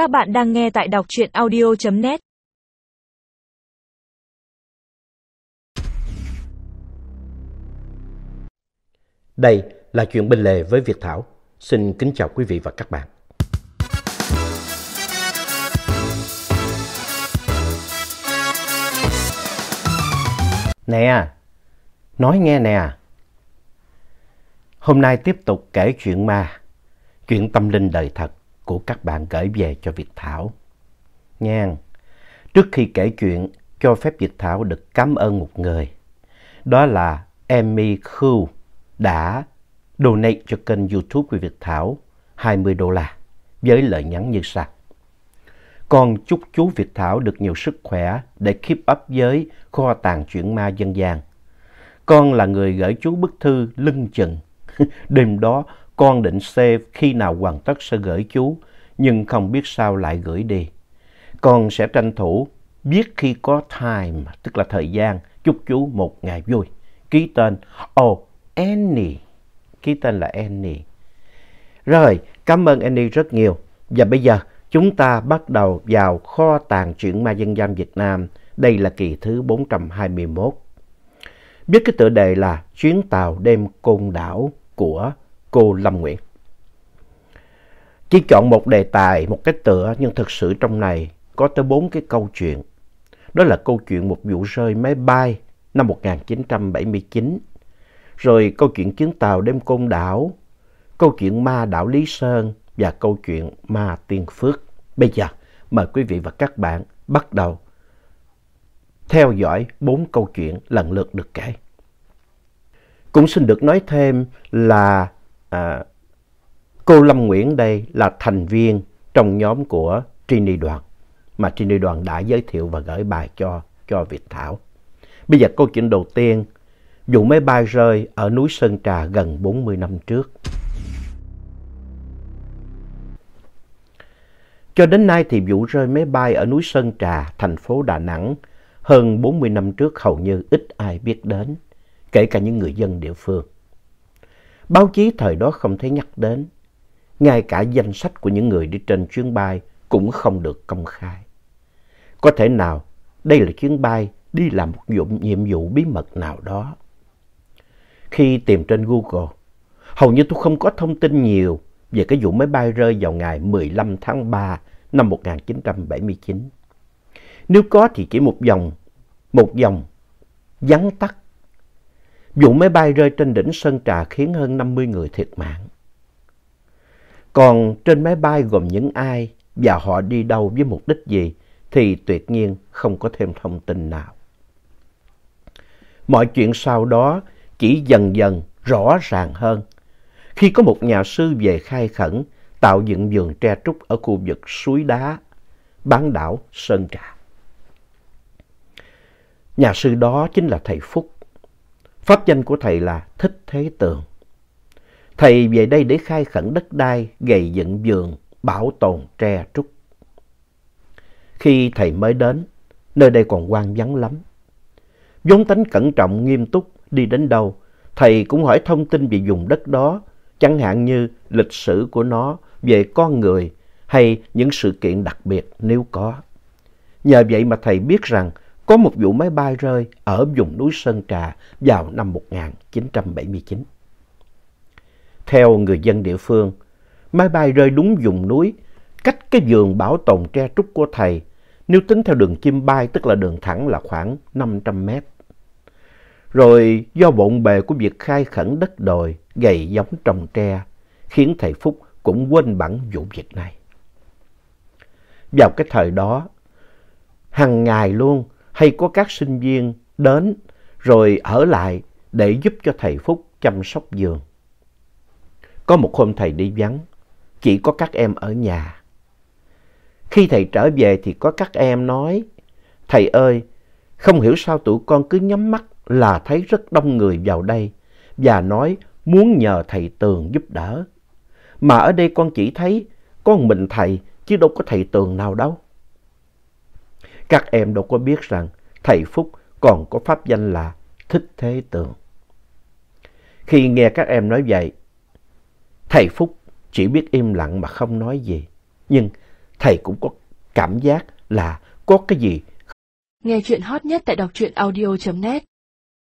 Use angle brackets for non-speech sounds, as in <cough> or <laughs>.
Các bạn đang nghe tại đọc truyện audio.net Đây là chuyện bên lề với Việt Thảo. Xin kính chào quý vị và các bạn. Nè, nói nghe nè. Hôm nay tiếp tục kể chuyện ma, chuyện tâm linh đời thật của các bạn gửi về cho Việt Thảo. Nha, trước khi kể chuyện, cho phép Việt Thảo được cảm ơn một người. Đó là Emmy Khu đã donate cho kênh YouTube của Việt Thảo 20 đô la với lời nhắn như sau. Con chúc chú Việt Thảo được nhiều sức khỏe để keep up với kho tàng chuyện ma dân gian. Con là người gửi chú bức thư lưng chừng. <laughs> Đêm đó con định save khi nào hoàn tất sẽ gửi chú, nhưng không biết sao lại gửi đi. Con sẽ tranh thủ biết khi có time, tức là thời gian, chúc chú một ngày vui. Ký tên, oh, Annie. Ký tên là Annie. Rồi, cảm ơn Annie rất nhiều. Và bây giờ chúng ta bắt đầu vào kho tàng truyện ma dân gian Việt Nam. Đây là kỳ thứ 421. Biết cái tựa đề là Chuyến tàu đêm côn đảo của cô Lâm Nguyễn. Chỉ chọn một đề tài, một cái tựa nhưng thực sự trong này có tới bốn cái câu chuyện. Đó là câu chuyện một vụ rơi máy bay năm 1979, rồi câu chuyện chuyến tàu đêm côn đảo, câu chuyện ma đảo Lý Sơn và câu chuyện ma Tiên Phước. Bây giờ mời quý vị và các bạn bắt đầu theo dõi bốn câu chuyện lần lượt được kể. Cũng xin được nói thêm là à, cô Lâm Nguyễn đây là thành viên trong nhóm của Trini Đoàn mà Trini Đoàn đã giới thiệu và gửi bài cho cho Việt Thảo. Bây giờ câu chuyện đầu tiên, vụ máy bay rơi ở núi Sơn Trà gần 40 năm trước. Cho đến nay thì vụ rơi máy bay ở núi Sơn Trà, thành phố Đà Nẵng, hơn 40 năm trước hầu như ít ai biết đến, kể cả những người dân địa phương. Báo chí thời đó không thấy nhắc đến, ngay cả danh sách của những người đi trên chuyến bay cũng không được công khai. Có thể nào đây là chuyến bay đi làm một dụng nhiệm vụ bí mật nào đó. Khi tìm trên Google, hầu như tôi không có thông tin nhiều về cái vụ máy bay rơi vào ngày 15 tháng 3 năm 1979. Nếu có thì chỉ một dòng, một dòng vắn tắt. Vụ máy bay rơi trên đỉnh Sơn Trà khiến hơn 50 người thiệt mạng. Còn trên máy bay gồm những ai và họ đi đâu với mục đích gì thì tuyệt nhiên không có thêm thông tin nào. Mọi chuyện sau đó chỉ dần dần rõ ràng hơn khi có một nhà sư về khai khẩn tạo dựng vườn tre trúc ở khu vực suối đá, bán đảo Sơn Trà. Nhà sư đó chính là thầy Phúc. Pháp danh của thầy là Thích Thế Tường. Thầy về đây để khai khẩn đất đai, gầy dựng vườn, bảo tồn tre trúc. Khi thầy mới đến, nơi đây còn quan vắng lắm. vốn tánh cẩn trọng, nghiêm túc, đi đến đâu, thầy cũng hỏi thông tin về vùng đất đó, chẳng hạn như lịch sử của nó, về con người hay những sự kiện đặc biệt nếu có. Nhờ vậy mà thầy biết rằng có một vụ máy bay rơi ở vùng núi Sơn Trà vào năm 1979. Theo người dân địa phương, máy bay rơi đúng vùng núi, cách cái vườn bảo tồn tre trúc của thầy, nếu tính theo đường chim bay tức là đường thẳng là khoảng 500 mét. Rồi do bộn bề của việc khai khẩn đất đồi, gầy giống trồng tre, khiến thầy Phúc cũng quên bẵng vụ việc này. Vào cái thời đó, hàng ngày luôn hay có các sinh viên đến rồi ở lại để giúp cho thầy Phúc chăm sóc giường. Có một hôm thầy đi vắng, chỉ có các em ở nhà. Khi thầy trở về thì có các em nói, thầy ơi, không hiểu sao tụi con cứ nhắm mắt là thấy rất đông người vào đây và nói muốn nhờ thầy Tường giúp đỡ. Mà ở đây con chỉ thấy con mình thầy chứ đâu có thầy Tường nào đâu. Các em đâu có biết rằng thầy Phúc còn có pháp danh là Thích Thế Tường. Khi nghe các em nói vậy, thầy Phúc chỉ biết im lặng mà không nói gì. Nhưng thầy cũng có cảm giác là có cái gì Nghe chuyện hot nhất tại đọc truyện audio.net